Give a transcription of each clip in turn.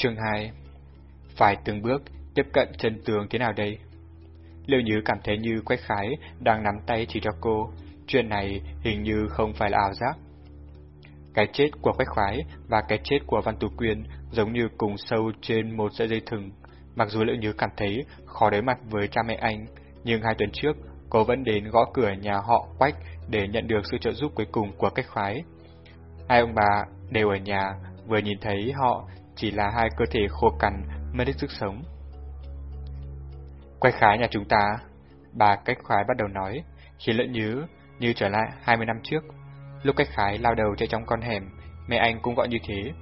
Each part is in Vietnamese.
Chương 2 Phải từng bước tiếp cận chân tường thế nào đây? Liệu Như cảm thấy như Quách Khái đang nắm tay chỉ cho cô, chuyện này hình như không phải là ảo giác. Cái chết của Quách Khái và cái chết của Văn Tú Quyên giống như cùng sâu trên một sợi dây thừng. Mặc dù Liệu Như cảm thấy khó đối mặt với cha mẹ anh, nhưng hai tuần trước cô vẫn đến gõ cửa nhà họ Quách để nhận được sự trợ giúp cuối cùng của Quách Khái. Hai ông bà đều ở nhà, vừa nhìn thấy họ chỉ là hai cơ thể khô cằn, mới đi sức sống. Quay Khái nhà chúng ta, bà Cách Khái bắt đầu nói, khiến lẫn nhớ như trở lại 20 năm trước. Lúc Cách Khái lao đầu chạy trong con hẻm, mẹ anh cũng gọi như thế.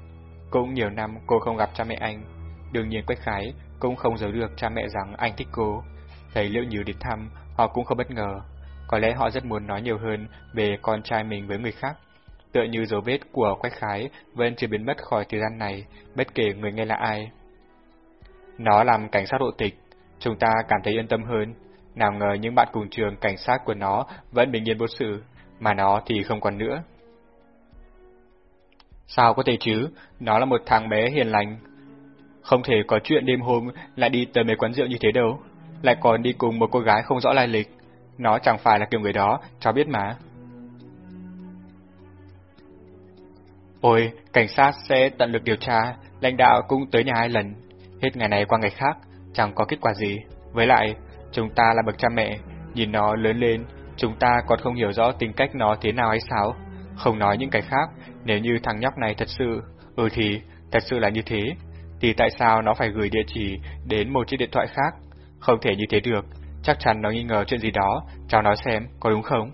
Cũng nhiều năm cô không gặp cha mẹ anh. Đương nhiên Quách Khái cũng không giấu được cha mẹ rằng anh thích cô. Thấy liệu nhớ đến thăm, họ cũng không bất ngờ. Có lẽ họ rất muốn nói nhiều hơn về con trai mình với người khác. Tựa như dấu vết của Quách Khái vẫn chưa biến mất khỏi thời gian này, bất kể người nghe là ai. Nó làm cảnh sát hộ tịch, chúng ta cảm thấy yên tâm hơn. Nào ngờ những bạn cùng trường cảnh sát của nó vẫn bình yên vô sự, mà nó thì không còn nữa. Sao có thể chứ, nó là một thằng bé hiền lành. Không thể có chuyện đêm hôm lại đi tới mấy quán rượu như thế đâu, lại còn đi cùng một cô gái không rõ lai lịch. Nó chẳng phải là kiểu người đó, cháu biết mà. Ôi, cảnh sát sẽ tận lực điều tra, lãnh đạo cũng tới nhà hai lần, hết ngày này qua ngày khác, chẳng có kết quả gì. Với lại, chúng ta là bậc cha mẹ, nhìn nó lớn lên, chúng ta còn không hiểu rõ tính cách nó thế nào hay sao. Không nói những cái khác, nếu như thằng nhóc này thật sự, ừ thì, thật sự là như thế, thì tại sao nó phải gửi địa chỉ đến một chiếc điện thoại khác? Không thể như thế được, chắc chắn nó nghi ngờ chuyện gì đó, cháu nói xem, có đúng không?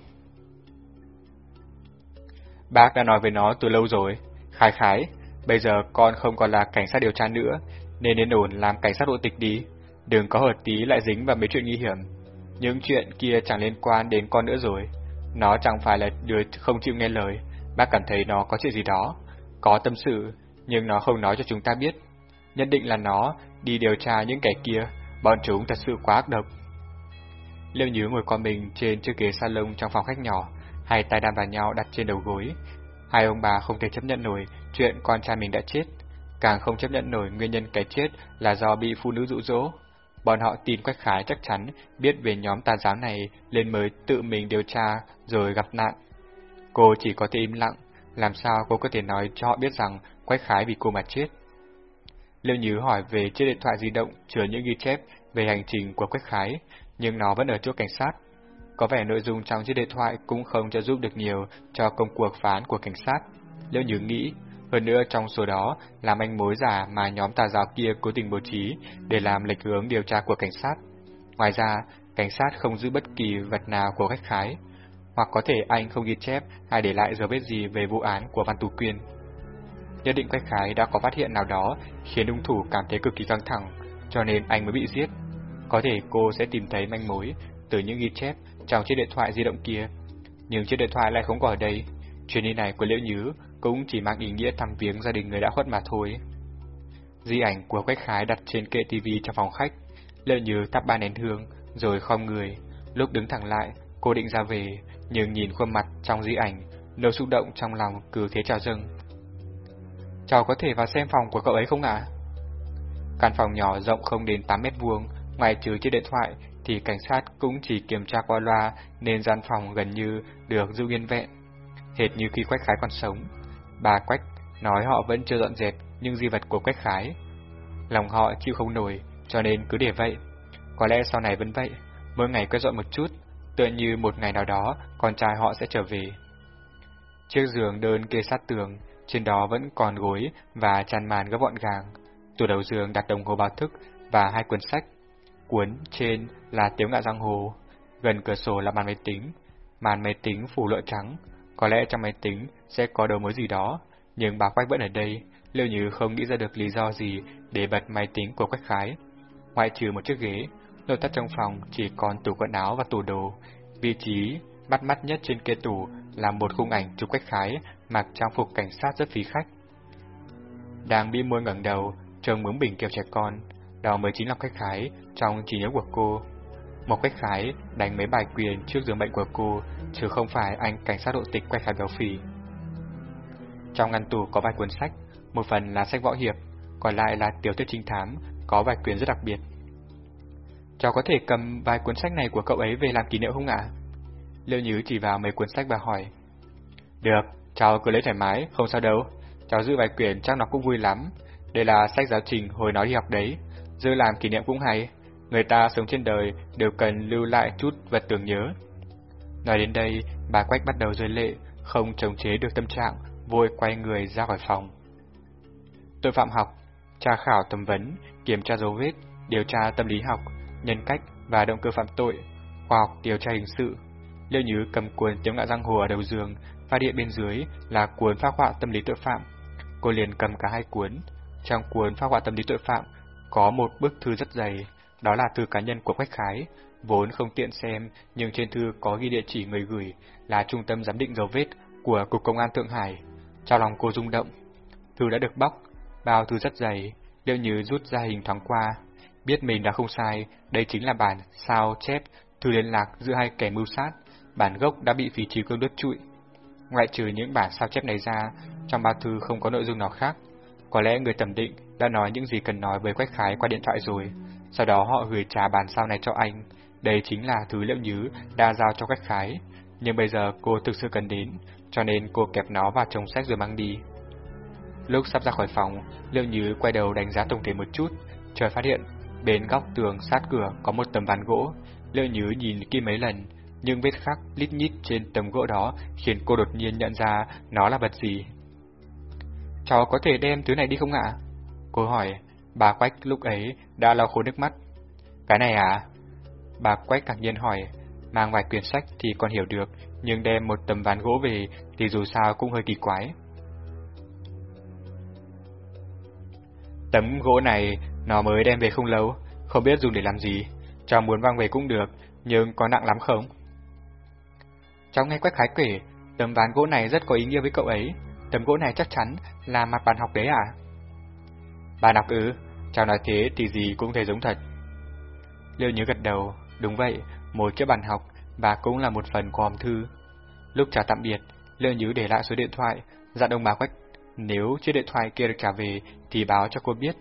Bác đã nói với nó từ lâu rồi, khái khái, bây giờ con không còn là cảnh sát điều tra nữa, nên nên ổn làm cảnh sát hộ tịch đi, đừng có hợp tí lại dính vào mấy chuyện nguy hiểm. Những chuyện kia chẳng liên quan đến con nữa rồi, nó chẳng phải là đứa không chịu nghe lời, bác cảm thấy nó có chuyện gì đó, có tâm sự, nhưng nó không nói cho chúng ta biết. Nhất định là nó đi điều tra những kẻ kia, bọn chúng thật sự quá ác độc. Liêu Nhứ ngồi con mình trên chiếc ghế salon trong phòng khách nhỏ, hai tay đan vào nhau đặt trên đầu gối. Hai ông bà không thể chấp nhận nổi chuyện con trai mình đã chết, càng không chấp nhận nổi nguyên nhân cái chết là do bị phụ nữ dụ dỗ. Bọn họ tin Quách Khái chắc chắn biết về nhóm tà giáo này nên mới tự mình điều tra rồi gặp nạn. Cô chỉ có thể im lặng, làm sao cô có thể nói cho họ biết rằng Quách Khái vì cô mà chết. Liêu Nhứ hỏi về chiếc điện thoại di động chứa những ghi chép về hành trình của Quách Khái, nhưng nó vẫn ở chỗ cảnh sát. Có vẻ nội dung trong chiếc điện thoại cũng không trợ giúp được nhiều cho công cuộc phán của cảnh sát. Liêu Như nghĩ, hơn nữa trong số đó là manh mối giả mà nhóm tà giáo kia cố tình bố trí để làm lệch hướng điều tra của cảnh sát. Ngoài ra, cảnh sát không giữ bất kỳ vật nào của khách khái, hoặc có thể anh không ghi chép hay để lại dấu vết gì về vụ án của Văn Tú Quyên. Nhất định khách Khái đã có phát hiện nào đó khiến hung thủ cảm thấy cực kỳ căng thẳng, cho nên anh mới bị giết. Có thể cô sẽ tìm thấy manh mối từ những ghi chép trong chiếc điện thoại di động kia, nhưng chiếc điện thoại lại không có ở đây. Chuyến đi này của Liễu Nhứ cũng chỉ mang ý nghĩa thăm viếng gia đình người đã khuất mà thôi. Di ảnh của Quách Khái đặt trên kệ tivi trong phòng khách, Liễu Nhứ tắt ba nén hương, rồi khom người. Lúc đứng thẳng lại, cô định ra về, nhưng nhìn khuôn mặt trong di ảnh, nỗi xúc động trong lòng cứ thế trào dâng. Cháu có thể vào xem phòng của cậu ấy không ạ? Căn phòng nhỏ rộng không đến 8 mét vuông, ngoài trừ chiếc điện thoại thì cảnh sát cũng chỉ kiểm tra qua loa nên gian phòng gần như được giữ nguyên vẹn. Hệt như khi Quách Khái còn sống, bà Quách nói họ vẫn chưa dọn dẹp những di vật của Quách Khái. Lòng họ chịu không nổi, cho nên cứ để vậy. Có lẽ sau này vẫn vậy, mỗi ngày quét dọn một chút, tựa như một ngày nào đó con trai họ sẽ trở về. Chiếc giường đơn kê sát tường, trên đó vẫn còn gối và chăn màn gấp gọn gàng. Tủ đầu giường đặt đồng hồ báo thức và hai cuốn sách. Cuốn trên là tiếng ngạ giang hồ, gần cửa sổ là màn máy tính, màn máy tính phủ lụa trắng. Có lẽ trong máy tính sẽ có đầu mối gì đó, nhưng bà Quách vẫn ở đây, liệu như không nghĩ ra được lý do gì để bật máy tính của Quách Khái. Ngoại trừ một chiếc ghế, nội thất trong phòng chỉ còn tủ quần áo và tủ đồ. Vị trí bắt mắt nhất trên kê tủ là một khung ảnh chụp Quách Khái mặc trang phục cảnh sát rất phí khách. Đang bị môi ngẩng đầu, trông bướng bình kêu trẻ con, đó mới chính là khách Khái trong trí nhớ của cô. Một khách Khái đánh mấy bài quyền trước giường bệnh của cô, chứ không phải anh cảnh sát độ tịch quay Khái béo phì. Trong ngăn tủ có vài cuốn sách, một phần là sách võ hiệp, còn lại là tiểu thuyết trinh thám, có vài quyển rất đặc biệt. Cháu có thể cầm vài cuốn sách này của cậu ấy về làm kỷ niệm không ạ? Liệu Nhứ chỉ vào mấy cuốn sách và hỏi. Được, cháu cứ lấy thoải mái, không sao đâu. Cháu giữ vài quyển chắc nó cũng vui lắm. Đây là sách giáo trình hồi nó đi học đấy. Giữ làm kỷ niệm cũng hay. Người ta sống trên đời đều cần lưu lại chút vật tưởng nhớ. Nói đến đây, bà Quách bắt đầu rơi lệ, không chống chế được tâm trạng, vội quay người ra khỏi phòng. Tội phạm học, tra khảo tầm vấn, kiểm tra dấu vết, điều tra tâm lý học, nhân cách và động cơ phạm tội, khoa học điều tra hình sự. Liêu Nhứ cầm cuốn tiếng ngạ răng hồ ở đầu giường, phát điện bên dưới là cuốn phác họa tâm lý tội phạm. Cô liền cầm cả hai cuốn. Trong cuốn phác họa tâm lý tội phạm có một bức thư rất dày, đó là thư cá nhân của Quách Khái, vốn không tiện xem, nhưng trên thư có ghi địa chỉ người gửi là Trung tâm Giám định dấu vết của Cục Công an Thượng Hải. Trong lòng cô rung động. Thư đã được bóc, bao thư rất dày, liệu như rút ra hình thoáng qua. Biết mình đã không sai, đây chính là bản sao chép thư liên lạc giữa hai kẻ mưu sát, bản gốc đã bị phí trí cương đứt trụi. Ngoại trừ những bản sao chép này ra, trong ba thư không có nội dung nào khác. Có lẽ người thẩm định đã nói những gì cần nói với Quách Khái qua điện thoại rồi, sau đó họ gửi trả bàn sao này cho anh. Đây chính là thứ liệu nhứ đã giao cho Quách Khái, nhưng bây giờ cô thực sự cần đến, cho nên cô kẹp nó vào chồng sách rồi mang đi. Lúc sắp ra khỏi phòng, Liệu nhứ quay đầu đánh giá tổng thể một chút, trời phát hiện bên góc tường sát cửa có một tấm ván gỗ. Liệu nhứ nhìn kỹ mấy lần, nhưng vết khắc lít nhít trên tấm gỗ đó khiến cô đột nhiên nhận ra nó là vật gì. Cháu có thể đem thứ này đi không ạ? Cô hỏi, bà Quách lúc ấy đã lau khô nước mắt. Cái này à? Bà Quách càng nhiên hỏi, mang vài quyển sách thì còn hiểu được, nhưng đem một tấm ván gỗ về thì dù sao cũng hơi kỳ quái. Tấm gỗ này nó mới đem về không lâu, không biết dùng để làm gì. Cháu muốn mang về cũng được, nhưng có nặng lắm không? Cháu nghe Quách Khái kể, tấm ván gỗ này rất có ý nghĩa với cậu ấy. Tấm gỗ này chắc chắn là mặt bàn học đấy à? Bàn học ư, chào nói thế thì gì cũng thấy giống thật. Liêu nhớ gật đầu, đúng vậy, một chiếc bàn học và cũng là một phần của hòm thư. Lúc chào tạm biệt, Liêu nhớ để lại số điện thoại, dặn ông bà Quách nếu chiếc điện thoại kia được trả về thì báo cho cô biết.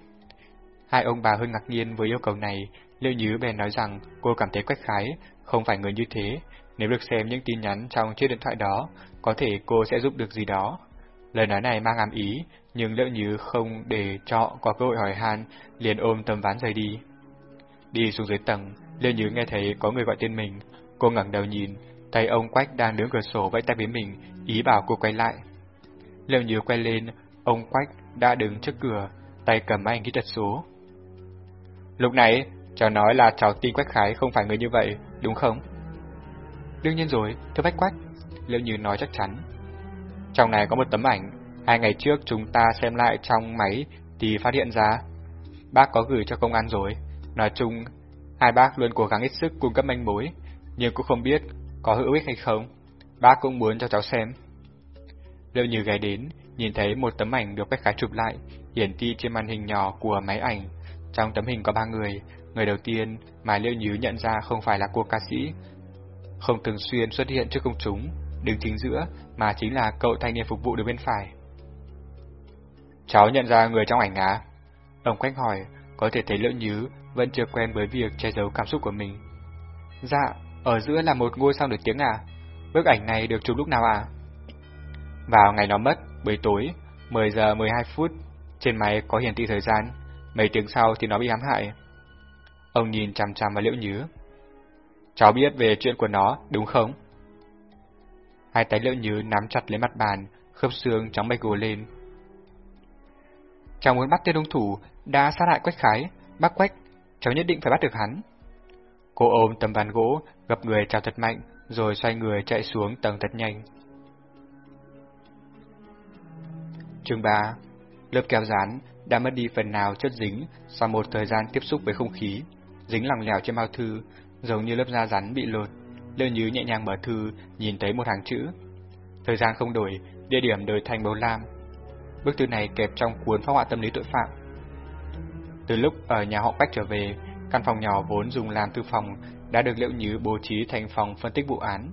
Hai ông bà hơi ngạc nhiên với yêu cầu này, Liêu nhớ bèn nói rằng cô cảm thấy Quách Khái không phải người như thế, nếu được xem những tin nhắn trong chiếc điện thoại đó, có thể cô sẽ giúp được gì đó. Lời nói này mang ám ý, nhưng lỡ như không để cho có cơ hội hỏi han, liền ôm tấm ván rời đi. Đi xuống dưới tầng, lỡ như nghe thấy có người gọi tên mình, cô ngẩng đầu nhìn, thấy ông Quách đang đứng cửa sổ vẫy tay với mình, ý bảo cô quay lại. Lỡ như quay lên, ông Quách đã đứng trước cửa, tay cầm anh kỹ thuật số. Lúc nãy, cháu nói là cháu tin Quách Khái không phải người như vậy, đúng không? Đương nhiên rồi, thưa Bách Quách, Liêu Như nói chắc chắn. Trong này có một tấm ảnh, hai ngày trước chúng ta xem lại trong máy thì phát hiện ra. Bác có gửi cho công an rồi, nói chung, hai bác luôn cố gắng hết sức cung cấp manh mối, nhưng cũng không biết có hữu ích hay không. Bác cũng muốn cho cháu xem. Liệu như ghé đến, nhìn thấy một tấm ảnh được Bách Khái chụp lại, hiển thị trên màn hình nhỏ của máy ảnh. Trong tấm hình có ba người, người đầu tiên mà Liêu Nhứ nhận ra không phải là cô ca sĩ, không thường xuyên xuất hiện trước công chúng, đứng chính giữa mà chính là cậu thanh niên phục vụ đứng bên phải. Cháu nhận ra người trong ảnh á? Ông Quách hỏi, có thể thấy Liễu Nhứ vẫn chưa quen với việc che giấu cảm xúc của mình. Dạ, ở giữa là một ngôi sao nổi tiếng à? Bức ảnh này được chụp lúc nào à? Vào ngày nó mất, buổi tối, 10 giờ 12 phút, trên máy có hiển thị thời gian, mấy tiếng sau thì nó bị hãm hại. Ông nhìn chằm chằm vào liễu nhứ. Cháu biết về chuyện của nó, đúng không? Hai tay liễu nhứ nắm chặt lấy mặt bàn, khớp xương trắng bạch gồ lên. Cháu muốn bắt tên hung thủ đã sát hại Quách Khái, bác Quách, cháu nhất định phải bắt được hắn. Cô ôm tấm ván gỗ, gặp người chào thật mạnh, rồi xoay người chạy xuống tầng thật nhanh. Chương 3 Lớp keo dán đã mất đi phần nào chất dính sau một thời gian tiếp xúc với không khí, dính lỏng lẻo trên bao thư, giống như lớp da rắn bị lột. Lơ Như nhẹ nhàng mở thư, nhìn thấy một hàng chữ. Thời gian không đổi, địa điểm đổi thành màu lam. Bức thư này kẹp trong cuốn phác họa tâm lý tội phạm. Từ lúc ở nhà họ Bách trở về, căn phòng nhỏ vốn dùng làm thư phòng đã được Liễu Như bố trí thành phòng phân tích vụ án.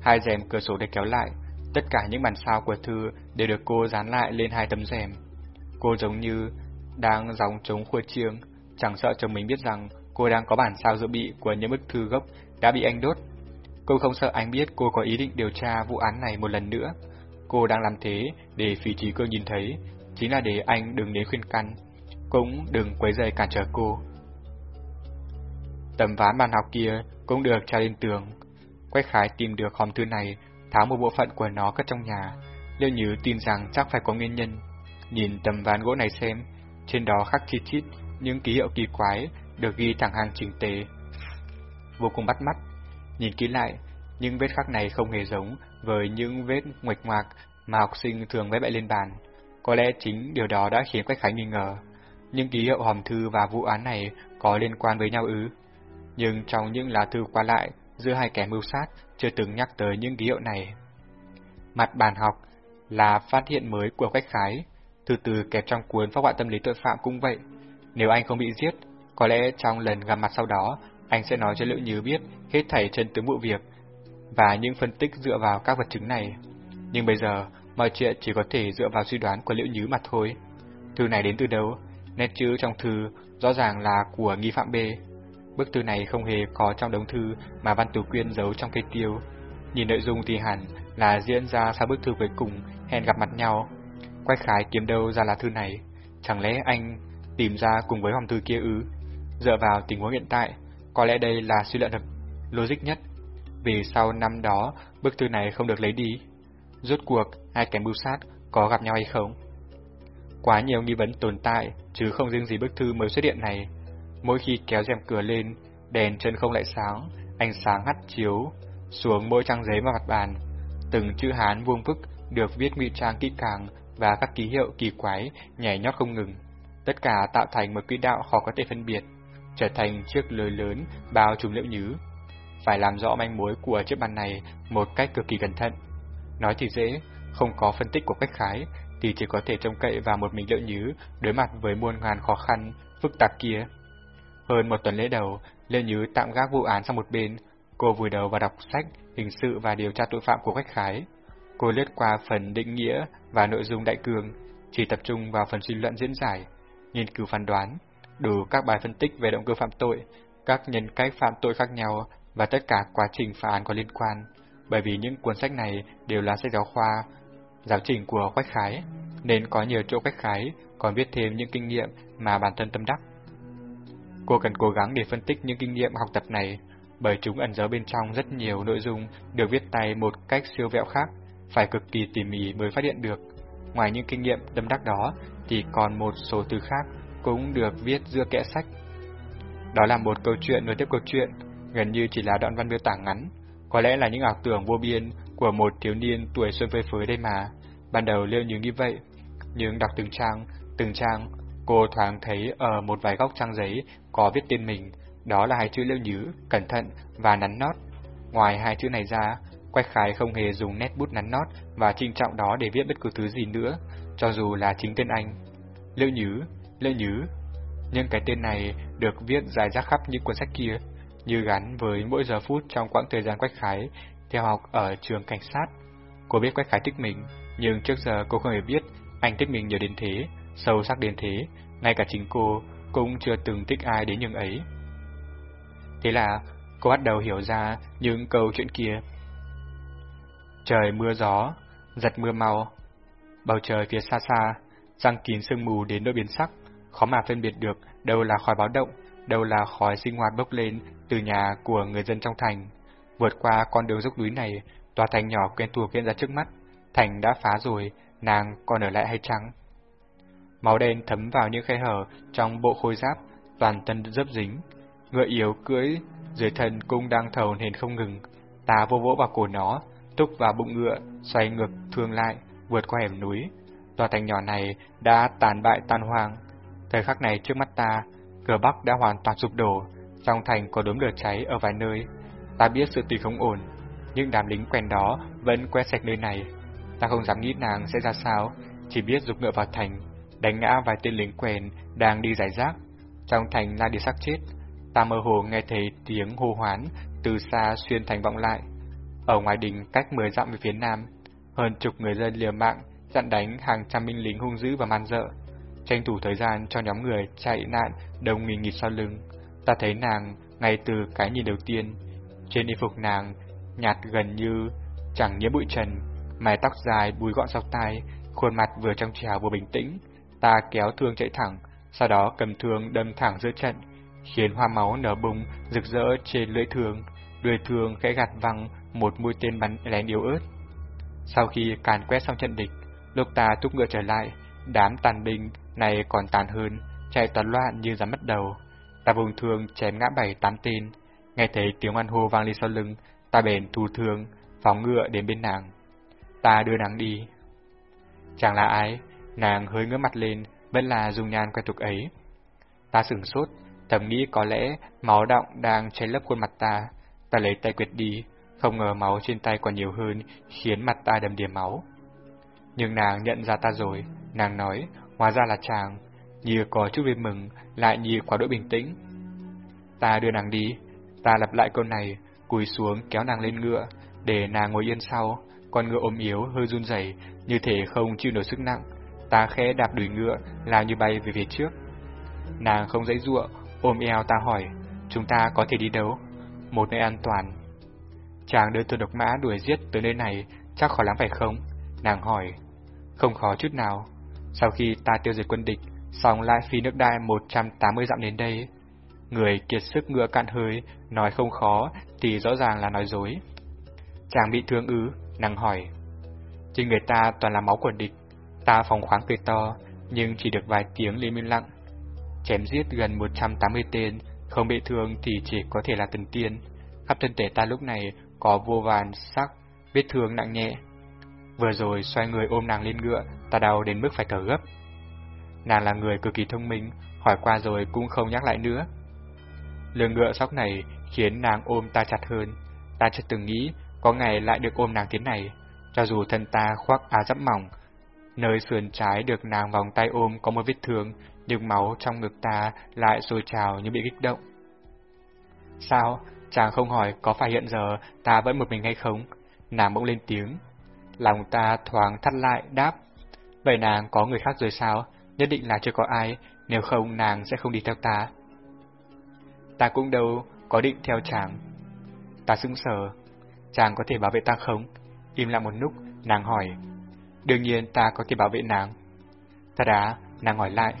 Hai rèm cửa sổ được kéo lại, Tất cả những bản sao của thư đều được cô dán lại lên hai tấm rèm. Cô giống như đang gióng trống khua chiêng, chẳng sợ chồng mình biết rằng cô đang có bản sao dự bị của những bức thư gốc đã bị anh đốt. Cô không sợ anh biết cô có ý định điều tra vụ án này một lần nữa. Cô đang làm thế để phỉ trí cương nhìn thấy, chính là để anh đừng đến khuyên căn, cũng đừng quấy rầy cản trở cô. Tấm ván bàn học kia cũng được treo lên tường. Quách khái tìm được hòm thư này, tháo một bộ phận của nó cất trong nhà. Liệu Như tin rằng chắc phải có nguyên nhân. Nhìn tấm ván gỗ này xem, trên đó khắc chi chít những ký hiệu kỳ quái được ghi thẳng hàng chỉnh tề. Vô cùng bắt mắt. Nhìn kỹ lại, những vết khắc này không hề giống với những vết nguệch ngoạc mà học sinh thường vẽ bậy lên bàn. Có lẽ chính điều đó đã khiến Quách Khánh nghi ngờ. Những ký hiệu hòm thư và vụ án này có liên quan với nhau ư? Nhưng trong những lá thư qua lại giữa hai kẻ mưu sát chưa từng nhắc tới những ký hiệu này. Mặt bàn học là phát hiện mới của Quách Khái, từ từ kẹp trong cuốn phát họa tâm lý tội phạm cũng vậy. Nếu anh không bị giết, có lẽ trong lần gặp mặt sau đó, anh sẽ nói cho Lữ Như biết hết thảy chân tướng vụ việc và những phân tích dựa vào các vật chứng này. Nhưng bây giờ, mọi chuyện chỉ có thể dựa vào suy đoán của Liễu Nhứ mà thôi. Thư này đến từ đâu? Nét chữ trong thư rõ ràng là của nghi phạm B. Bức thư này không hề có trong đống thư mà Văn Tú Quyên giấu trong cây tiêu. Nhìn nội dung thì hẳn là diễn ra sau bức thư cuối cùng hẹn gặp mặt nhau. Quách khái kiếm đâu ra là thư này? Chẳng lẽ anh tìm ra cùng với hòm thư kia ư? Dựa vào tình huống hiện tại, có lẽ đây là suy luận hợp logic nhất. Vì sau năm đó, bức thư này không được lấy đi. Rốt cuộc, hai kẻ mưu sát có gặp nhau hay không? Quá nhiều nghi vấn tồn tại, chứ không riêng gì bức thư mới xuất hiện này. Mỗi khi kéo rèm cửa lên, đèn chân không lại sáng, ánh sáng hắt chiếu xuống mỗi trang giấy và mặt bàn. Từng chữ Hán vuông vức được viết ngụy trang kỹ càng và các ký hiệu kỳ quái nhảy nhót không ngừng. Tất cả tạo thành một quỹ đạo khó có thể phân biệt, trở thành chiếc lưới lớn bao trùm liễu nhứ. Phải làm rõ manh mối của chiếc bàn này một cách cực kỳ cẩn thận. Nói thì dễ, không có phân tích của cách khái, thì chỉ có thể trông cậy vào một mình liễu nhứ đối mặt với muôn ngàn khó khăn, phức tạp kia. Hơn một tuần lễ đầu, Liễu Nhứ tạm gác vụ án sang một bên, cô vùi đầu vào đọc sách hình sự và điều tra tội phạm của cách khái. Cô lướt qua phần định nghĩa và nội dung đại cương, chỉ tập trung vào phần suy luận diễn giải, nghiên cứu phán đoán, đủ các bài phân tích về động cơ phạm tội, các nhân cách phạm tội khác nhau và tất cả quá trình phá án có liên quan, bởi vì những cuốn sách này đều là sách giáo khoa, giáo trình của Quách Khái, nên có nhiều chỗ Quách Khái còn biết thêm những kinh nghiệm mà bản thân tâm đắc. Cô cần cố gắng để phân tích những kinh nghiệm học tập này, bởi chúng ẩn giấu bên trong rất nhiều nội dung được viết tay một cách siêu vẹo khác, phải cực kỳ tỉ mỉ mới phát hiện được. Ngoài những kinh nghiệm tâm đắc đó, thì còn một số từ khác cũng được viết giữa kẽ sách. Đó là một câu chuyện nối tiếp câu chuyện, gần như chỉ là đoạn văn miêu tả ngắn, có lẽ là những ảo tưởng vô biên của một thiếu niên tuổi xuân phơi phới đây mà. Ban đầu Liêu như như vậy, nhưng đọc từng trang, từng trang, cô thoáng thấy ở một vài góc trang giấy có viết tên mình, đó là hai chữ Liêu Nhứ, cẩn thận và nắn nót. Ngoài hai chữ này ra, Quách Khải không hề dùng nét bút nắn nót và trinh trọng đó để viết bất cứ thứ gì nữa, cho dù là chính tên anh. Liêu Nhứ, Liêu Nhứ. Nhưng cái tên này được viết dài rác khắp những cuốn sách kia, như gắn với mỗi giờ phút trong quãng thời gian Quách Khái theo học ở trường cảnh sát. Cô biết Quách Khái thích mình, nhưng trước giờ cô không hề biết anh thích mình nhiều đến thế, sâu sắc đến thế, ngay cả chính cô cũng chưa từng thích ai đến nhường ấy. Thế là cô bắt đầu hiểu ra những câu chuyện kia. Trời mưa gió, giật mưa mau, bầu trời phía xa xa, răng kín sương mù đến nỗi biến sắc, khó mà phân biệt được đâu là khói báo động, đâu là khói sinh hoạt bốc lên từ nhà của người dân trong thành. Vượt qua con đường dốc núi này, tòa thành nhỏ quen thuộc hiện ra trước mắt, thành đã phá rồi, nàng còn ở lại hay trắng? Máu đen thấm vào những khe hở trong bộ khôi giáp, toàn thân dấp dính. Ngựa yếu cưỡi, dưới thân cung đang thầu nền không ngừng. Ta vô vỗ vào cổ nó, túc vào bụng ngựa, xoay ngược thương lại, vượt qua hẻm núi. Tòa thành nhỏ này đã tàn bại tan hoang. Thời khắc này trước mắt ta, cửa Bắc đã hoàn toàn sụp đổ, trong thành có đốm lửa cháy ở vài nơi. Ta biết sự tình không ổn, nhưng đám lính quen đó vẫn quét sạch nơi này. Ta không dám nghĩ nàng sẽ ra sao, chỉ biết dục ngựa vào thành, đánh ngã vài tên lính quen đang đi giải rác. Trong thành la đi xác chết, ta mơ hồ nghe thấy tiếng hô hoán từ xa xuyên thành vọng lại. Ở ngoài đình cách 10 dặm về phía nam, hơn chục người dân liều mạng dặn đánh hàng trăm binh lính hung dữ và man dợ tranh thủ thời gian cho nhóm người chạy nạn đông nghìn nghịt sau lưng. Ta thấy nàng ngay từ cái nhìn đầu tiên, trên y phục nàng nhạt gần như chẳng nhiễm bụi trần, mái tóc dài búi gọn sau tai, khuôn mặt vừa trong trèo vừa bình tĩnh. Ta kéo thương chạy thẳng, sau đó cầm thương đâm thẳng giữa trận, khiến hoa máu nở bùng rực rỡ trên lưỡi thương, đuôi thương khẽ gạt văng một mũi tên bắn lén yếu ớt. Sau khi càn quét xong trận địch, lúc ta thúc ngựa trở lại, đám tàn binh này còn tàn hơn, chạy toàn loạn như dám mất đầu. Ta vùng thương chém ngã bảy tám tên, nghe thấy tiếng oan hô vang lên sau lưng, ta bền thu thương, phóng ngựa đến bên nàng. Ta đưa nàng đi. Chẳng là ai, nàng hơi ngửa mặt lên, vẫn là dung nhan quen thuộc ấy. Ta sửng sốt, thầm nghĩ có lẽ máu động đang cháy lấp khuôn mặt ta. Ta lấy tay quyệt đi, không ngờ máu trên tay còn nhiều hơn, khiến mặt ta đầm đìa máu. Nhưng nàng nhận ra ta rồi, nàng nói, hóa ra là chàng, như có chút vui mừng, lại như quá độ bình tĩnh. Ta đưa nàng đi, ta lặp lại câu này, cúi xuống kéo nàng lên ngựa, để nàng ngồi yên sau, con ngựa ôm yếu hơi run rẩy, như thể không chịu nổi sức nặng. Ta khẽ đạp đuổi ngựa, lao như bay về phía trước. Nàng không dãy ruộng, ôm eo ta hỏi, chúng ta có thể đi đâu? Một nơi an toàn. Chàng đưa tôi độc mã đuổi giết tới nơi này, chắc khó lắm phải không? Nàng hỏi. Không khó chút nào. Sau khi ta tiêu diệt quân địch, xong lại phi nước đai 180 dặm đến đây. Người kiệt sức ngựa cạn hơi, nói không khó thì rõ ràng là nói dối. Chàng bị thương ứ, nàng hỏi. Trên người ta toàn là máu của địch, ta phòng khoáng cười to, nhưng chỉ được vài tiếng lên im lặng. Chém giết gần 180 tên, không bị thương thì chỉ có thể là tần tiên. Khắp thân thể ta lúc này có vô vàn sắc, vết thương nặng nhẹ. Vừa rồi xoay người ôm nàng lên ngựa, ta đau đến mức phải thở gấp. Nàng là người cực kỳ thông minh, hỏi qua rồi cũng không nhắc lại nữa. Lương ngựa sóc này khiến nàng ôm ta chặt hơn. Ta chưa từng nghĩ có ngày lại được ôm nàng thế này, cho dù thân ta khoác áo giáp mỏng. Nơi sườn trái được nàng vòng tay ôm có một vết thương, nhưng máu trong ngực ta lại sôi trào như bị kích động. Sao? Chàng không hỏi có phải hiện giờ ta vẫn một mình hay không? Nàng bỗng lên tiếng. Lòng ta thoáng thắt lại, đáp. Vậy nàng có người khác rồi sao? Nhất định là chưa có ai, nếu không nàng sẽ không đi theo ta. Ta cũng đâu có định theo chàng. Ta sững sờ. Chàng có thể bảo vệ ta không? Im lặng một lúc, nàng hỏi. Đương nhiên ta có thể bảo vệ nàng. Ta đã, nàng hỏi lại.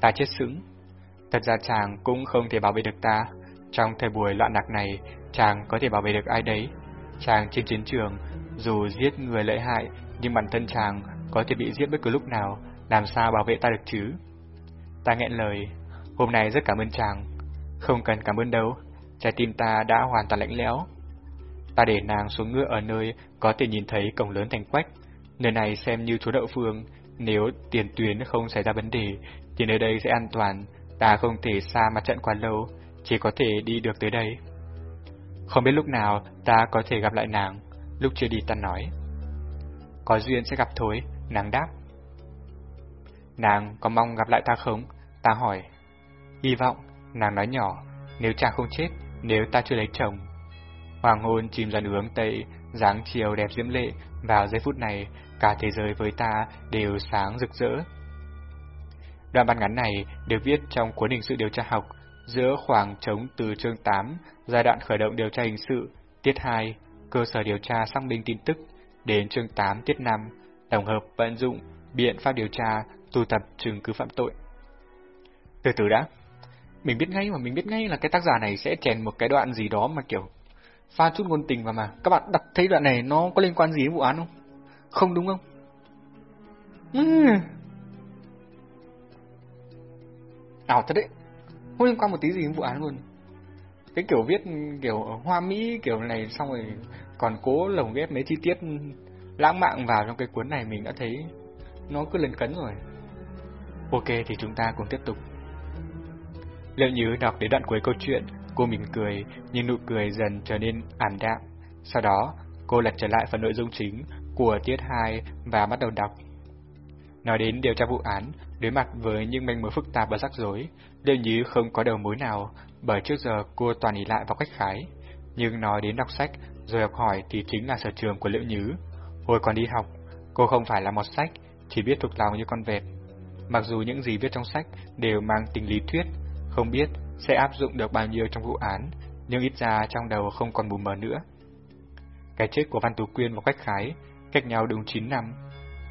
Ta chết sững. Thật ra chàng cũng không thể bảo vệ được ta. Trong thời buổi loạn lạc này, chàng có thể bảo vệ được ai đấy. Chàng trên chiến trường, dù giết người lợi hại, nhưng bản thân chàng có thể bị giết bất cứ lúc nào, làm sao bảo vệ ta được chứ? Ta nghẹn lời, hôm nay rất cảm ơn chàng. Không cần cảm ơn đâu, trái tim ta đã hoàn toàn lạnh lẽo. Ta để nàng xuống ngựa ở nơi có thể nhìn thấy cổng lớn thành quách. Nơi này xem như chỗ đậu phương, nếu tiền tuyến không xảy ra vấn đề, thì nơi đây sẽ an toàn. Ta không thể xa mặt trận quá lâu, chỉ có thể đi được tới đây. Không biết lúc nào ta có thể gặp lại nàng, lúc chưa đi ta nói. Có duyên sẽ gặp thôi, nàng đáp. Nàng có mong gặp lại ta không? Ta hỏi. Hy vọng, nàng nói nhỏ, nếu cha không chết, nếu ta chưa lấy chồng. Hoàng hôn chìm dần hướng tây, dáng chiều đẹp diễm lệ, vào giây phút này, cả thế giới với ta đều sáng rực rỡ. Đoạn văn ngắn này được viết trong cuốn hình sự điều tra học, giữa khoảng trống từ chương 8, giai đoạn khởi động điều tra hình sự, tiết 2, cơ sở điều tra xác minh tin tức, đến chương 8 tiết 5, tổng hợp vận dụng biện pháp điều tra, thu thập chứng cứ phạm tội. Từ từ đã, mình biết ngay mà mình biết ngay là cái tác giả này sẽ chèn một cái đoạn gì đó mà kiểu pha chút ngôn tình vào mà. Các bạn đọc thấy đoạn này nó có liên quan gì đến vụ án không? Không đúng không? Uhm. Ảo thật đấy. Không liên quan một tí gì đến vụ án luôn. Cái kiểu viết kiểu hoa mỹ kiểu này xong rồi còn cố lồng ghép mấy chi tiết lãng mạn vào trong cái cuốn này mình đã thấy nó cứ lấn cấn rồi. Ok thì chúng ta cùng tiếp tục. Liệu như đọc đến đoạn cuối câu chuyện, cô mỉm cười, nhưng nụ cười dần trở nên ảm đạm. Sau đó, cô lật trở lại phần nội dung chính của tiết 2 và bắt đầu đọc. Nói đến điều tra vụ án, đối mặt với những manh mối phức tạp và rắc rối, Liệu Như không có đầu mối nào, bởi trước giờ cô toàn ý lại vào cách khái. Nhưng nói đến đọc sách, rồi học hỏi thì chính là sở trường của Liệu Nhứ. Hồi còn đi học, cô không phải là một sách, chỉ biết thuộc lòng như con vẹt. Mặc dù những gì viết trong sách đều mang tính lý thuyết, không biết sẽ áp dụng được bao nhiêu trong vụ án, nhưng ít ra trong đầu không còn mù mờ nữa. Cái chết của Văn Tú Quyên và Quách Khái cách nhau đúng 9 năm,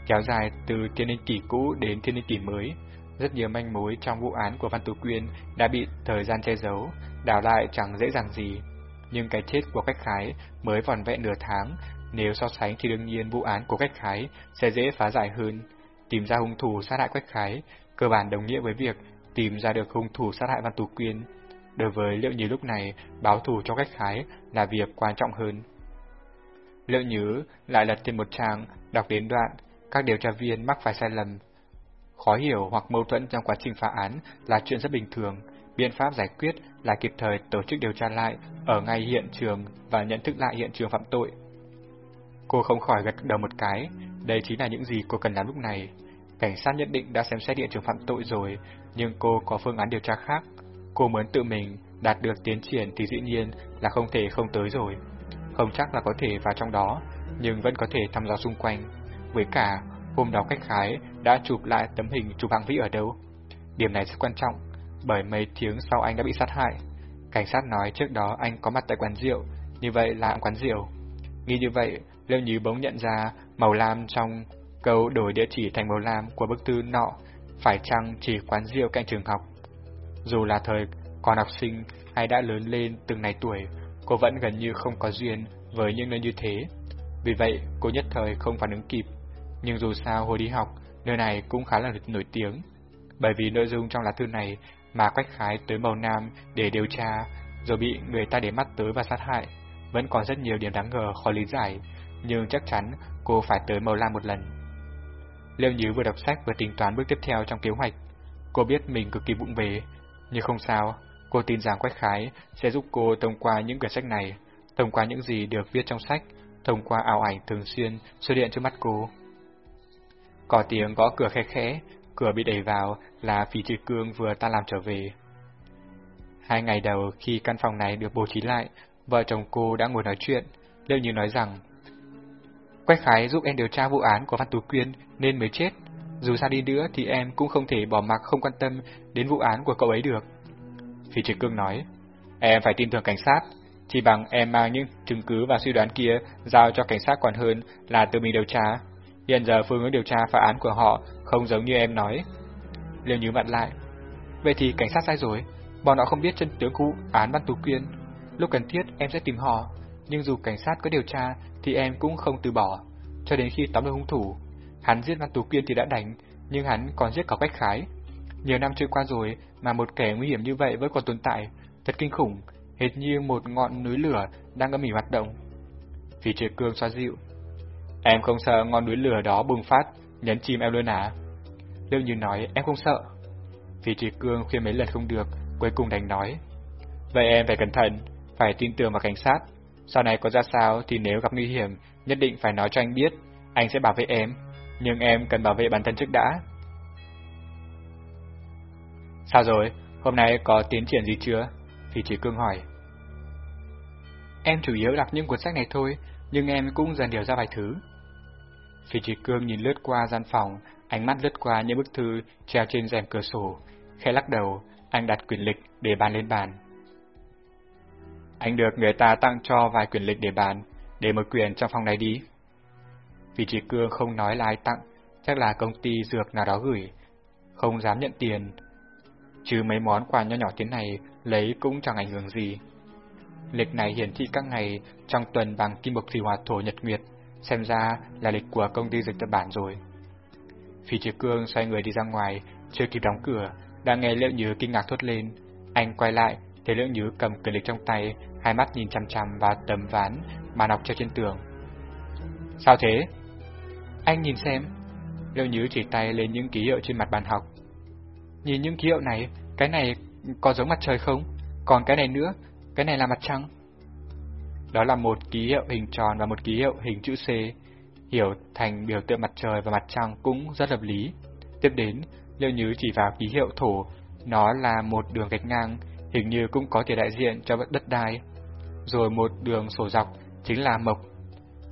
kéo dài từ thiên niên kỷ cũ đến thiên niên kỷ mới. Rất nhiều manh mối trong vụ án của Văn Tú Quyên đã bị thời gian che giấu, đào lại chẳng dễ dàng gì. Nhưng cái chết của cách Khái mới vòn vẹn nửa tháng, nếu so sánh thì đương nhiên vụ án của cách Khái sẽ dễ phá giải hơn. Tìm ra hung thủ sát hại Quách Khái, cơ bản đồng nghĩa với việc tìm ra được hung thủ sát hại Văn Tú Quyên. Đối với Liệu Như lúc này, báo thù cho Quách Khái là việc quan trọng hơn. Liệu Như lại lật thêm một trang, đọc đến đoạn, các điều tra viên mắc phải sai lầm. Khó hiểu hoặc mâu thuẫn trong quá trình phá án là chuyện rất bình thường, biện pháp giải quyết là kịp thời tổ chức điều tra lại ở ngay hiện trường và nhận thức lại hiện trường phạm tội. Cô không khỏi gật đầu một cái, đây chính là những gì cô cần làm lúc này. Cảnh sát nhận định đã xem xét hiện trường phạm tội rồi, nhưng cô có phương án điều tra khác. Cô muốn tự mình đạt được tiến triển thì dĩ nhiên là không thể không tới rồi. Không chắc là có thể vào trong đó, nhưng vẫn có thể thăm dò xung quanh. Với cả, hôm đó cách khái đã chụp lại tấm hình chụp hàng vĩ ở đâu. Điểm này rất quan trọng, bởi mấy tiếng sau anh đã bị sát hại. Cảnh sát nói trước đó anh có mặt tại quán rượu, như vậy là quán rượu. Nghĩ như vậy, Liêu Như bỗng nhận ra màu lam trong câu đổi địa chỉ thành màu lam của bức thư nọ, phải chăng chỉ quán rượu cạnh trường học. Dù là thời còn học sinh hay đã lớn lên từng này tuổi, cô vẫn gần như không có duyên với những nơi như thế. Vì vậy, cô nhất thời không phản ứng kịp. Nhưng dù sao hồi đi học, nơi này cũng khá là nổi tiếng. Bởi vì nội dung trong lá thư này mà Quách Khái tới Màu Nam để điều tra, rồi bị người ta để mắt tới và sát hại. Vẫn còn rất nhiều điểm đáng ngờ khó lý giải, nhưng chắc chắn cô phải tới Màu Lam một lần. Liêu Nhứ vừa đọc sách vừa tính toán bước tiếp theo trong kế hoạch. Cô biết mình cực kỳ bụng về, nhưng không sao, cô tin rằng Quách Khái sẽ giúp cô thông qua những quyển sách này, thông qua những gì được viết trong sách, thông qua ảo ảnh thường xuyên xuất hiện trước mắt cô. Có tiếng gõ cửa khẽ khẽ, cửa bị đẩy vào là Phí Trừ Cương vừa ta làm trở về. Hai ngày đầu khi căn phòng này được bố trí lại, vợ chồng cô đã ngồi nói chuyện, Liệu Như nói rằng Quách Khái giúp em điều tra vụ án của Văn Tú Quyên nên mới chết. Dù sao đi nữa thì em cũng không thể bỏ mặc không quan tâm đến vụ án của cậu ấy được. Phi Trực Cương nói, em phải tin tưởng cảnh sát, chỉ bằng em mang những chứng cứ và suy đoán kia giao cho cảnh sát còn hơn là tự mình điều tra. Hiện giờ phương hướng điều tra phá án của họ không giống như em nói. Liêu nhíu mặt lại. Vậy thì cảnh sát sai rồi, bọn họ không biết chân tướng cũ án Văn Tú Quyên. Lúc cần thiết em sẽ tìm họ, nhưng dù cảnh sát có điều tra thì em cũng không từ bỏ, cho đến khi tóm được hung thủ. Hắn giết Văn Tú Quyên thì đã đánh, nhưng hắn còn giết cả cách Khái. Nhiều năm trôi qua rồi mà một kẻ nguy hiểm như vậy vẫn còn tồn tại, thật kinh khủng, hệt như một ngọn núi lửa đang âm ỉ hoạt động. Vì trời cương xoa dịu. Em không sợ ngọn núi lửa đó bùng phát, nhấn chìm em luôn à? Liệu như nói em không sợ. Vì Trí cương khuyên mấy lần không được, cuối cùng đành nói. Vậy em phải cẩn thận, phải tin tưởng vào cảnh sát. Sau này có ra sao thì nếu gặp nguy hiểm, nhất định phải nói cho anh biết, anh sẽ bảo vệ em, nhưng em cần bảo vệ bản thân trước đã. Sao rồi, hôm nay có tiến triển gì chưa? Vì Trí cương hỏi. Em chủ yếu đọc những cuốn sách này thôi, nhưng em cũng dần điều ra vài thứ. Phi chỉ cương nhìn lướt qua gian phòng, ánh mắt lướt qua những bức thư treo trên rèm cửa sổ. Khẽ lắc đầu, anh đặt quyển lịch để bàn lên bàn. Anh được người ta tặng cho vài quyển lịch để bàn, để một quyển trong phòng này đi. Phi chỉ cương không nói là ai tặng, chắc là công ty dược nào đó gửi, không dám nhận tiền. Chứ mấy món quà nhỏ nhỏ thế này lấy cũng chẳng ảnh hưởng gì. Lịch này hiển thị các ngày trong tuần bằng kim bộc thủy hòa thổ nhật nguyệt, xem ra là lịch của công ty dịch tập bản rồi. Phi Triệt Cương xoay người đi ra ngoài, chưa kịp đóng cửa, đã nghe Liễu Nhứ kinh ngạc thốt lên. Anh quay lại, thấy Liễu Nhứ cầm quyển lịch trong tay, hai mắt nhìn chằm chằm vào tấm ván mà nọc treo trên tường. Sao thế? Anh nhìn xem. Liễu Nhứ chỉ tay lên những ký hiệu trên mặt bàn học. Nhìn những ký hiệu này, cái này có giống mặt trời không? Còn cái này nữa, cái này là mặt trăng. Đó là một ký hiệu hình tròn và một ký hiệu hình chữ C. Hiểu thành biểu tượng mặt trời và mặt trăng cũng rất hợp lý. Tiếp đến, Liêu Nhứ chỉ vào ký hiệu thổ, nó là một đường gạch ngang, hình như cũng có thể đại diện cho đất đai. Rồi một đường sổ dọc chính là mộc.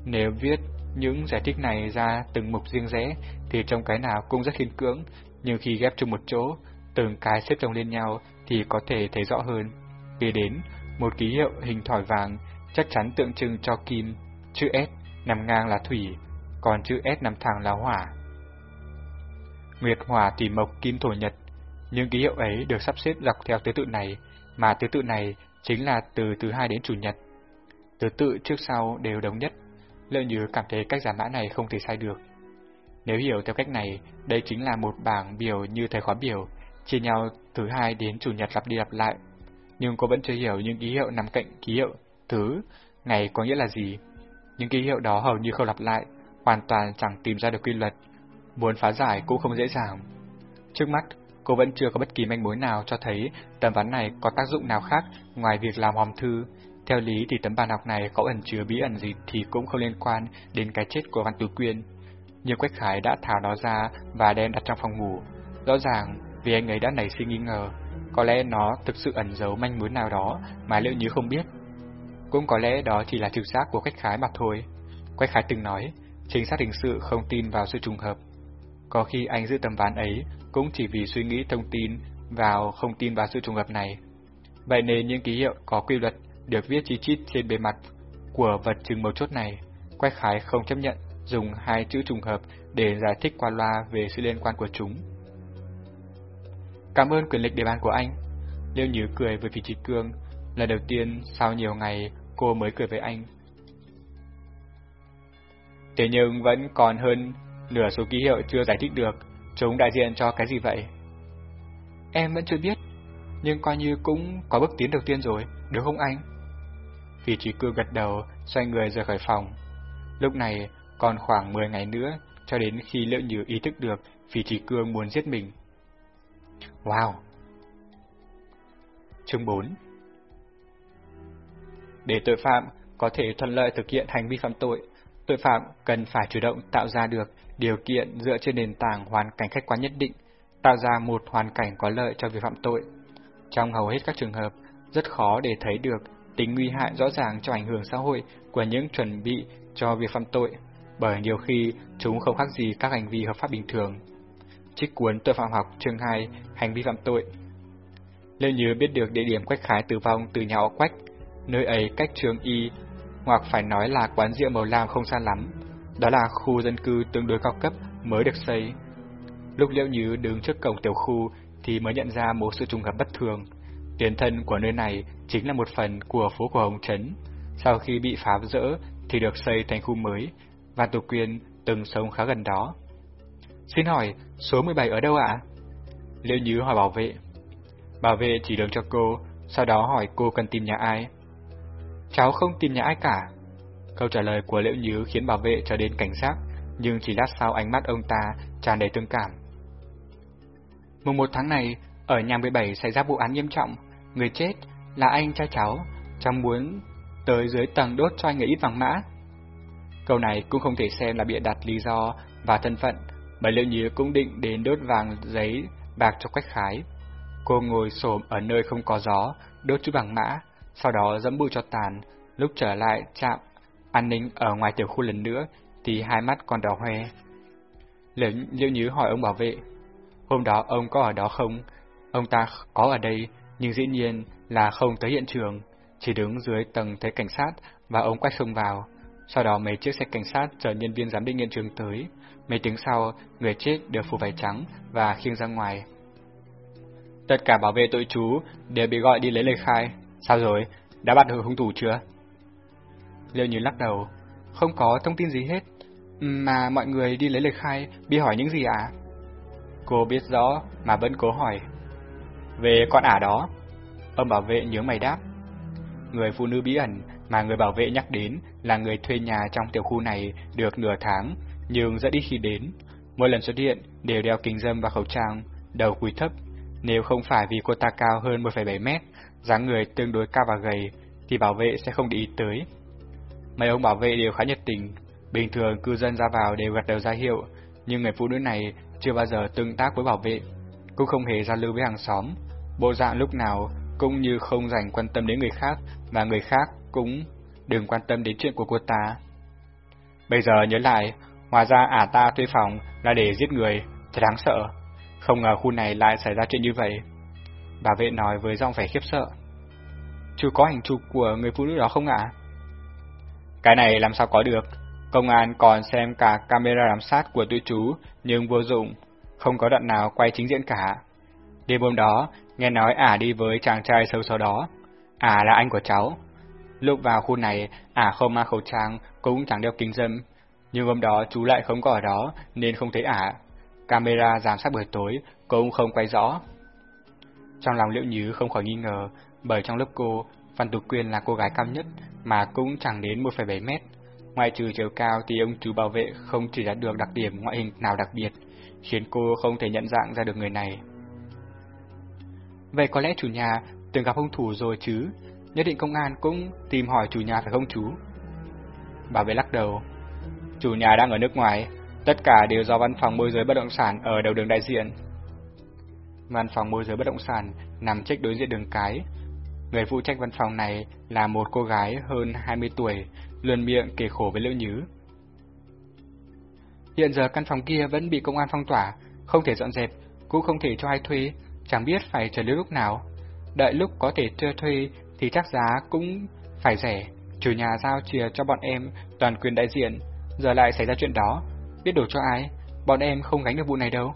Nếu viết những giải thích này ra từng mục riêng rẽ thì trong cái nào cũng rất khiên cưỡng, nhưng khi ghép chung một chỗ, từng cái xếp chồng lên nhau thì có thể thấy rõ hơn. Kế đến, một ký hiệu hình thỏi vàng chắc chắn tượng trưng cho kim, chữ S nằm ngang là thủy, còn chữ S nằm thẳng là hỏa. Nguyệt hỏa tỷ mộc kim thổ nhật, những ký hiệu ấy được sắp xếp dọc theo thứ tự này, mà thứ tự này chính là từ thứ hai đến chủ nhật. Thứ tự trước sau đều đồng nhất, Lợi Như cảm thấy cách giả mã này không thể sai được. Nếu hiểu theo cách này, đây chính là một bảng biểu như thời khóa biểu, chia nhau thứ hai đến chủ nhật lặp đi lặp lại. Nhưng cô vẫn chưa hiểu những ký hiệu nằm cạnh ký hiệu thứ, ngày có nghĩa là gì. Những ký hiệu đó hầu như không lặp lại, hoàn toàn chẳng tìm ra được quy luật. Muốn phá giải cũng không dễ dàng. Trước mắt, cô vẫn chưa có bất kỳ manh mối nào cho thấy tấm ván này có tác dụng nào khác ngoài việc làm hòm thư. Theo lý thì tấm bàn học này có ẩn chứa bí ẩn gì thì cũng không liên quan đến cái chết của Văn Tú Quyên. Nhưng Quách Khải đã tháo nó ra và đem đặt trong phòng ngủ. Rõ ràng vì anh ấy đã nảy sinh nghi ngờ, có lẽ nó thực sự ẩn giấu manh mối nào đó mà liệu như không biết. Cũng có lẽ đó chỉ là trực giác của Quách Khái mà thôi. Quách Khái từng nói, chính xác hình sự không tin vào sự trùng hợp. Có khi anh giữ tầm ván ấy cũng chỉ vì suy nghĩ thông tin vào không tin vào sự trùng hợp này. Vậy nên những ký hiệu có quy luật được viết chi chít trên bề mặt của vật chứng mấu chốt này, Quách Khái không chấp nhận dùng hai chữ trùng hợp để giải thích qua loa về sự liên quan của chúng. Cảm ơn quyền lịch đề bàn của anh. Liêu Nhứ cười với vị trí cương. Lần đầu tiên sau nhiều ngày cô mới cười với anh. Thế nhưng vẫn còn hơn nửa số ký hiệu chưa giải thích được. Chúng đại diện cho cái gì vậy? Em vẫn chưa biết, nhưng coi như cũng có bước tiến đầu tiên rồi, được không anh? vì trí cương gật đầu, xoay người rời khỏi phòng. Lúc này còn khoảng 10 ngày nữa, cho đến khi liệu Như ý thức được vì trí cương muốn giết mình. Wow! Chương 4 để tội phạm có thể thuận lợi thực hiện hành vi phạm tội, tội phạm cần phải chủ động tạo ra được điều kiện dựa trên nền tảng hoàn cảnh khách quan nhất định, tạo ra một hoàn cảnh có lợi cho việc phạm tội. Trong hầu hết các trường hợp, rất khó để thấy được tính nguy hại rõ ràng cho ảnh hưởng xã hội của những chuẩn bị cho việc phạm tội, bởi nhiều khi chúng không khác gì các hành vi hợp pháp bình thường. Trích cuốn Tội phạm học chương 2 Hành vi phạm tội Nếu Như biết được địa điểm Quách Khái tử vong từ nhà họ Quách, nơi ấy cách trường Y, hoặc phải nói là quán rượu màu lam không xa lắm. Đó là khu dân cư tương đối cao cấp mới được xây. Lúc Liễu Như đứng trước cổng tiểu khu thì mới nhận ra một sự trùng hợp bất thường. Tiền thân của nơi này chính là một phần của phố của Hồng Trấn. Sau khi bị phá rỡ thì được xây thành khu mới, và Tổ Quyên từng sống khá gần đó. Xin hỏi, số 17 ở đâu ạ? Liễu Như hỏi bảo vệ. Bảo vệ chỉ đường cho cô, sau đó hỏi cô cần tìm nhà ai. Cháu không tìm nhà ai cả. Câu trả lời của Liễu Nhứ khiến bảo vệ trở đến cảnh giác, nhưng chỉ lát sau ánh mắt ông ta tràn đầy tương cảm. Mùng một tháng này, ở nhà 17 xảy ra vụ án nghiêm trọng, người chết là anh trai cháu, cháu muốn tới dưới tầng đốt cho anh ấy ít vàng mã. Câu này cũng không thể xem là bịa đặt lý do và thân phận, bởi Liễu Nhứ cũng định đến đốt vàng giấy bạc cho Quách Khái. Cô ngồi xổm ở nơi không có gió, đốt chút vàng mã, sau đó dẫm bụi cho tàn, lúc trở lại chạm an ninh ở ngoài tiểu khu lần nữa thì hai mắt còn đỏ hoe. Liễu, Liễu Nhứ hỏi ông bảo vệ, hôm đó ông có ở đó không? Ông ta có ở đây, nhưng dĩ nhiên là không tới hiện trường, chỉ đứng dưới tầng thấy cảnh sát và ông quay xông vào. Sau đó mấy chiếc xe cảnh sát chở nhân viên giám định hiện trường tới. Mấy tiếng sau, người chết được phủ vải trắng và khiêng ra ngoài. Tất cả bảo vệ tội chú đều bị gọi đi lấy lời khai. Sao rồi? Đã bắt được hung thủ chưa? Liệu Như lắc đầu. Không có thông tin gì hết. Mà mọi người đi lấy lời khai bị hỏi những gì à? Cô biết rõ mà vẫn cố hỏi. Về con ả đó. Ông bảo vệ nhớ mày đáp. Người phụ nữ bí ẩn mà người bảo vệ nhắc đến là người thuê nhà trong tiểu khu này được nửa tháng, nhưng rất ít khi đến. Mỗi lần xuất hiện đều đeo kính dâm và khẩu trang, đầu cúi thấp. Nếu không phải vì cô ta cao hơn 1,7 mét, dáng người tương đối cao và gầy, thì bảo vệ sẽ không để ý tới. Mấy ông bảo vệ đều khá nhiệt tình, bình thường cư dân ra vào đều gật đầu ra hiệu, nhưng người phụ nữ này chưa bao giờ tương tác với bảo vệ, cũng không hề giao lưu với hàng xóm. Bộ dạng lúc nào cũng như không dành quan tâm đến người khác, và người khác cũng đừng quan tâm đến chuyện của cô ta. Bây giờ nhớ lại, hóa ra ả ta thuê phòng là để giết người, thật đáng sợ. Không ngờ khu này lại xảy ra chuyện như vậy bà vệ nói với giọng vẻ khiếp sợ. Chú có hình chụp của người phụ nữ đó không ạ? Cái này làm sao có được? Công an còn xem cả camera giám sát của tụi chú, nhưng vô dụng, không có đoạn nào quay chính diện cả. Đêm hôm đó, nghe nói ả đi với chàng trai xấu xấu đó. Ả là anh của cháu. Lúc vào khu này, ả không mang khẩu trang, cũng chẳng đeo kính dâm. Nhưng hôm đó chú lại không có ở đó, nên không thấy ả. Camera giám sát buổi tối cũng không quay rõ. Trong lòng Liễu Nhứ không khỏi nghi ngờ, bởi trong lớp cô, văn Tú Quyên là cô gái cao nhất, mà cũng chẳng đến 1,7 mét. Ngoài trừ chiều cao thì ông chú bảo vệ không chỉ ra được đặc điểm ngoại hình nào đặc biệt, khiến cô không thể nhận dạng ra được người này. Vậy có lẽ chủ nhà từng gặp hung thủ rồi chứ, nhất định công an cũng tìm hỏi chủ nhà phải không chú? Bảo vệ lắc đầu. Chủ nhà đang ở nước ngoài, tất cả đều do văn phòng môi giới bất động sản ở đầu đường đại diện. Văn phòng môi giới bất động sản nằm trách đối diện đường cái. Người phụ trách văn phòng này là một cô gái hơn 20 tuổi, luôn miệng kể khổ với Liễu Nhứ. Hiện giờ căn phòng kia vẫn bị công an phong tỏa, không thể dọn dẹp, cũng không thể cho ai thuê, chẳng biết phải chờ đến lúc nào. Đợi lúc có thể cho thuê thì chắc giá cũng phải rẻ. Chủ nhà giao chìa cho bọn em toàn quyền đại diện, giờ lại xảy ra chuyện đó, biết đổ cho ai, bọn em không gánh được vụ này đâu.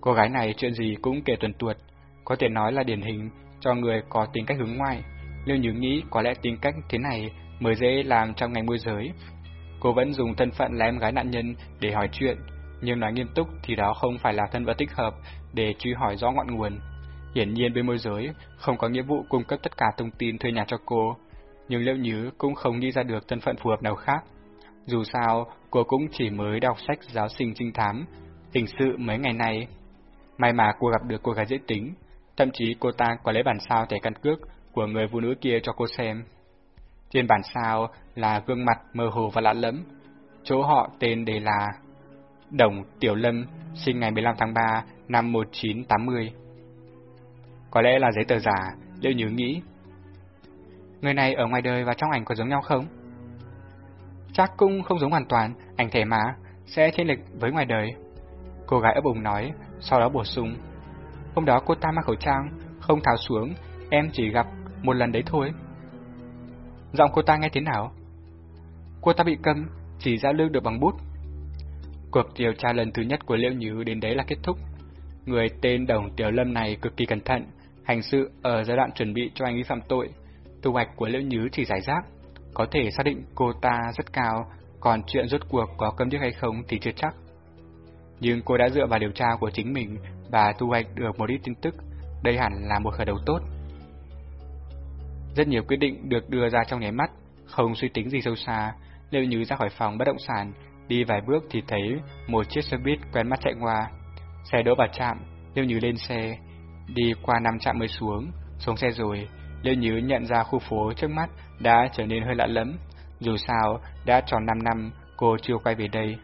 Cô gái này chuyện gì cũng kể tuần tuột, có thể nói là điển hình cho người có tính cách hướng ngoại. Liêu Như nghĩ có lẽ tính cách thế này mới dễ làm trong ngành môi giới. Cô vẫn dùng thân phận là em gái nạn nhân để hỏi chuyện, nhưng nói nghiêm túc thì đó không phải là thân phận thích hợp để truy hỏi rõ ngọn nguồn. Hiển nhiên bên môi giới không có nghĩa vụ cung cấp tất cả thông tin thuê nhà cho cô, nhưng Liễu Nhứ cũng không nghĩ ra được thân phận phù hợp nào khác. Dù sao, cô cũng chỉ mới đọc sách giáo sinh trinh thám, tình sự mấy ngày nay. May mà cô gặp được cô gái dễ tính, thậm chí cô ta có lấy bản sao thẻ căn cước của người phụ nữ kia cho cô xem. Trên bản sao là gương mặt mơ hồ và lạ lẫm, chỗ họ tên đề là Đồng Tiểu Lâm, sinh ngày 15 tháng 3 năm 1980. Có lẽ là giấy tờ giả, Liễu Nhứ nghĩ. Người này ở ngoài đời và trong ảnh có giống nhau không? Chắc cũng không giống hoàn toàn, ảnh thể mà, sẽ thiên lệch với ngoài đời. Cô gái ấp úng nói, sau đó bổ sung. Hôm đó cô ta mang khẩu trang, không tháo xuống, em chỉ gặp một lần đấy thôi. Giọng cô ta nghe thế nào? Cô ta bị câm, chỉ giao lưu được bằng bút. Cuộc điều tra lần thứ nhất của Liễu Nhứ đến đấy là kết thúc. Người tên Đồng Tiểu Lâm này cực kỳ cẩn thận, hành sự ở giai đoạn chuẩn bị cho anh ấy phạm tội. Thu hoạch của Liễu Nhứ chỉ giải rác, có thể xác định cô ta rất cao, còn chuyện rốt cuộc có câm điếc hay không thì chưa chắc. Nhưng cô đã dựa vào điều tra của chính mình và thu hoạch được một ít tin tức, đây hẳn là một khởi đầu tốt. Rất nhiều quyết định được đưa ra trong nháy mắt, không suy tính gì sâu xa, Liễu như ra khỏi phòng bất động sản, đi vài bước thì thấy một chiếc xe buýt quen mắt chạy qua. Xe đỗ vào trạm, Liễu như lên xe, đi qua năm trạm mới xuống, xuống xe rồi, Liễu như nhận ra khu phố trước mắt đã trở nên hơi lạ lẫm, dù sao đã tròn 5 năm cô chưa quay về đây.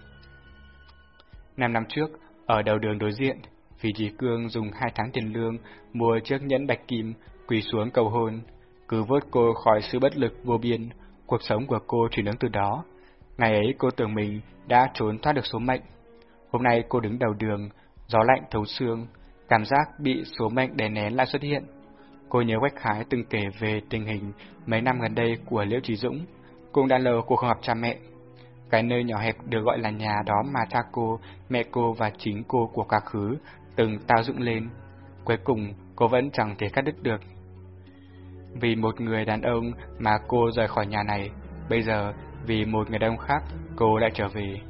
Năm năm trước, ở đầu đường đối diện, Vì Trí Cương dùng hai tháng tiền lương mua chiếc nhẫn bạch kim quỳ xuống cầu hôn, cứ vớt cô khỏi sự bất lực vô biên, cuộc sống của cô chuyển hướng từ đó. Ngày ấy cô tưởng mình đã trốn thoát được số mệnh. Hôm nay cô đứng đầu đường, gió lạnh thấu xương, cảm giác bị số mệnh đè nén lại xuất hiện. Cô nhớ Quách Khái từng kể về tình hình mấy năm gần đây của Liễu Trí Dũng, cũng đã lâu cô không gặp cha mẹ. Cái nơi nhỏ hẹp được gọi là nhà đó mà cha cô, mẹ cô và chính cô của quá khứ từng tao dựng lên. Cuối cùng, cô vẫn chẳng thể cắt đứt được. Vì một người đàn ông mà cô rời khỏi nhà này, bây giờ vì một người đàn ông khác, cô lại trở về.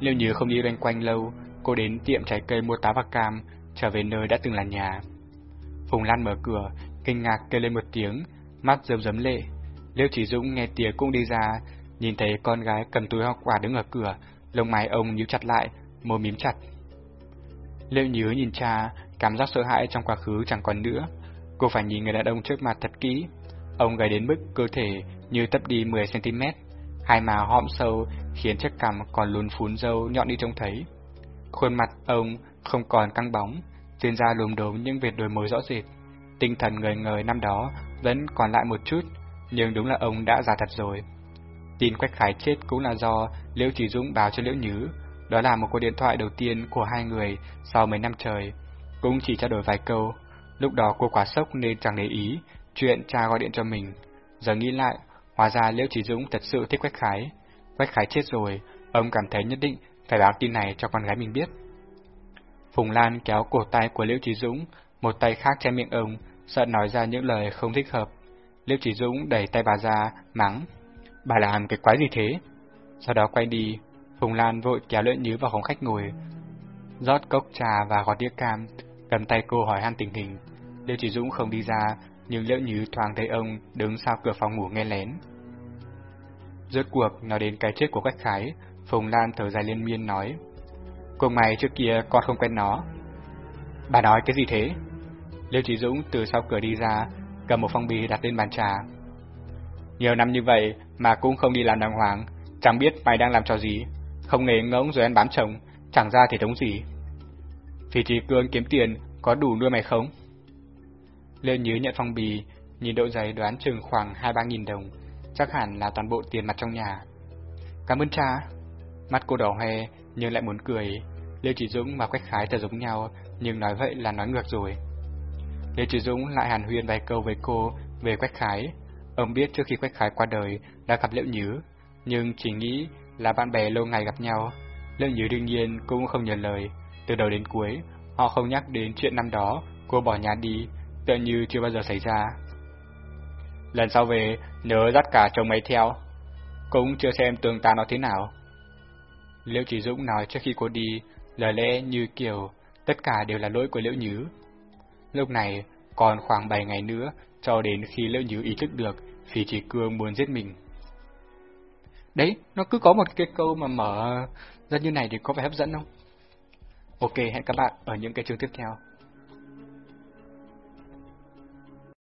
Liêu Như không đi loanh quanh lâu, cô đến tiệm trái cây mua táo và cam, trở về nơi đã từng là nhà. Phùng Lan mở cửa, kinh ngạc kêu lên một tiếng, mắt rơm rớm lệ. Liêu Chỉ Dũng nghe tiếng cũng đi ra, nhìn thấy con gái cầm túi hoa quả đứng ở cửa, lông mày ông nhíu chặt lại, môi mím chặt. liệu nhớ nhìn cha, cảm giác sợ hãi trong quá khứ chẳng còn nữa. Cô phải nhìn người đàn ông trước mặt thật kỹ. Ông gầy đến mức cơ thể như tấp đi 10cm, hai má hõm sâu khiến chiếc cằm còn lún phún dâu nhọn đi trông thấy. Khuôn mặt ông không còn căng bóng, trên da lùm đốm những vệt đồi mồi rõ rệt. Tinh thần người người năm đó vẫn còn lại một chút, nhưng đúng là ông đã già thật rồi. Tin Quách Khải chết cũng là do Liễu Chỉ Dũng báo cho Liễu Nhứ, Đó là một cuộc điện thoại đầu tiên của hai người sau mấy năm trời, cũng chỉ trao đổi vài câu. Lúc đó cô quá sốc nên chẳng để ý chuyện cha gọi điện cho mình. Giờ nghĩ lại, hóa ra Liễu Chỉ Dũng thật sự thích Quách Khái. Quách Khái chết rồi, ông cảm thấy nhất định phải báo tin này cho con gái mình biết. Phùng Lan kéo cổ tay của Liễu Chỉ Dũng, một tay khác che miệng ông, sợ nói ra những lời không thích hợp. Liễu Chỉ Dũng đẩy tay bà ra, mắng. Bà làm cái quái gì thế? Sau đó quay đi, Phùng Lan vội kéo lưỡi nhứ vào phòng khách ngồi, rót cốc trà và gọt đĩa cam, cầm tay cô hỏi han tình hình. Liễu Chỉ Dũng không đi ra, nhưng Liễu Nhứ thoáng thấy ông đứng sau cửa phòng ngủ nghe lén. Rốt cuộc nói đến cái chết của Quách Khái, Phùng Lan thở dài liên miên nói: "Cùng mày trước kia con không quen nó." "Bà nói cái gì thế?" Liêu Chí Dũng từ sau cửa đi ra, cầm một phong bì đặt lên bàn trà. Nhiều năm như vậy mà cũng không đi làm đàng hoàng, chẳng biết mày đang làm trò gì, không nghề ngỗng rồi ăn bám chồng, chẳng ra thể thống gì. Vì trí cương kiếm tiền có đủ nuôi mày không? Lê Nhứ nhận phong bì, nhìn độ dày đoán chừng khoảng hai ba nghìn đồng, chắc hẳn là toàn bộ tiền mặt trong nhà. Cảm ơn cha. Mắt cô đỏ hoe nhưng lại muốn cười. Lê Chỉ Dũng và Quách Khái thật giống nhau, nhưng nói vậy là nói ngược rồi. Lê Chỉ Dũng lại hàn huyên vài câu với cô về Quách Khái. Ông biết trước khi Quách Khái qua đời đã gặp Liễu Nhứ, nhưng chỉ nghĩ là bạn bè lâu ngày gặp nhau. Liễu Nhứ đương nhiên cũng không nhờ lời. Từ đầu đến cuối, họ không nhắc đến chuyện năm đó cô bỏ nhà đi, tựa như chưa bao giờ xảy ra. Lần sau về, nhớ dắt cả chồng máy theo. Cũng chưa xem tường ta nó thế nào. Liễu Chỉ Dũng nói trước khi cô đi, lời lẽ như kiểu tất cả đều là lỗi của Liễu Nhứ. Lúc này, còn khoảng 7 ngày nữa, cho đến khi Liễu Như ý thức được phi Chỉ Cương muốn giết mình. Đấy, nó cứ có một cái câu mà mở ra như này thì có vẻ hấp dẫn không? Ok, hẹn các bạn ở những cái chương tiếp theo.